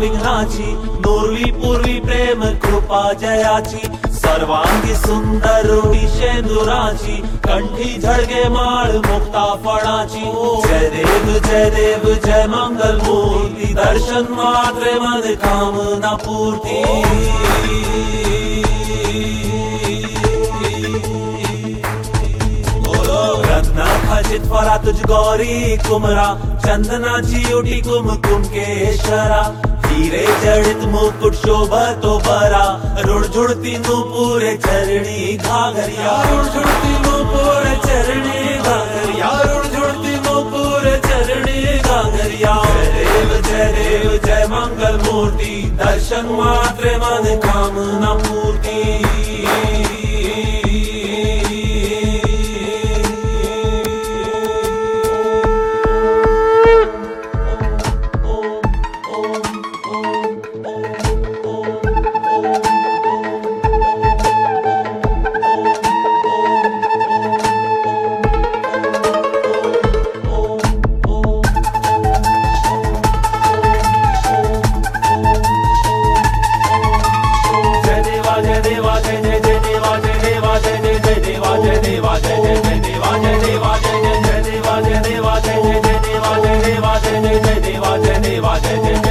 विघ्नाची, नोरवी पूर्वी प्रेम, कृपा जयाची, सर्वांगी सुंदर शेंदुराची, कंठी झडगे माळ, मुक्ता फळाची. जय देव जय देव, जय मंगल मूर्ती दर्शन मात्र मन कामना पूर्ती. जित तुझ गौरी कुमरा, चंदना चियोटी कुम कुमकेश्वरा हीरे जड़ित मुकुट शोभा तो बरा रुण झुड़ती नु पूरे चरणी घाघरिया। रुण झुड़ती नु पूरे चरणी घाघरिया। रुण झुड़ती नु पूरे चरणी घाघरिया। देव जय देव जय मंगल मूर्ति, दर्शन मात्र मन कामना मूर्ति। देवा जय जय देवा जय देवा जय जय जय देवा जय देवा देवा जय देवा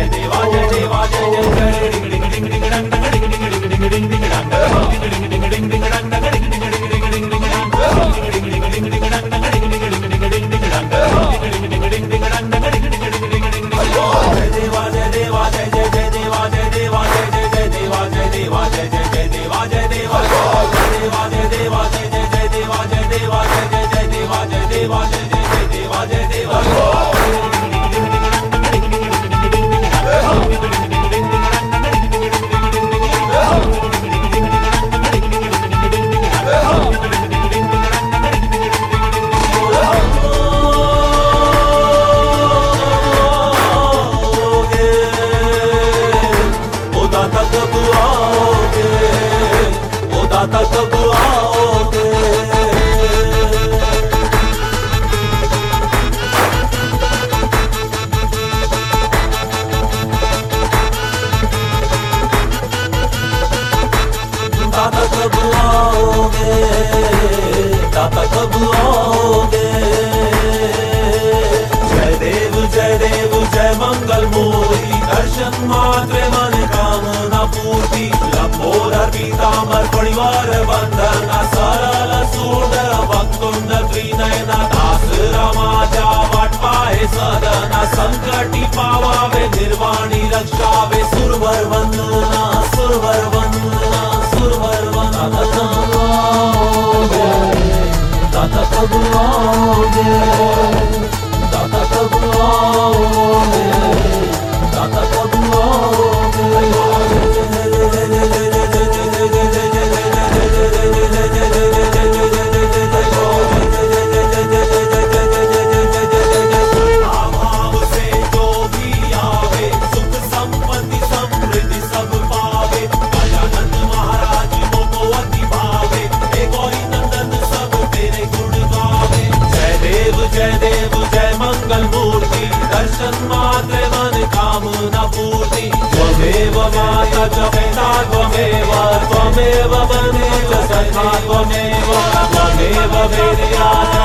आओगे दाता कब आओगे? जय देव जय देव, जय मंगल मूर्ति दर्शन मात्रे मन कामना पूर्ती। लंबोदर पीतांबर परिवार बंधन सरल सुंदर वक्तुंड त्रिनयना दास रामाच्या वाटपाहे सदना। संकटी पावावे, निर्वाणी रक्षावे कब आओगे दाता कब आओगे सखा त्वमेव त्वमेव वेद्या च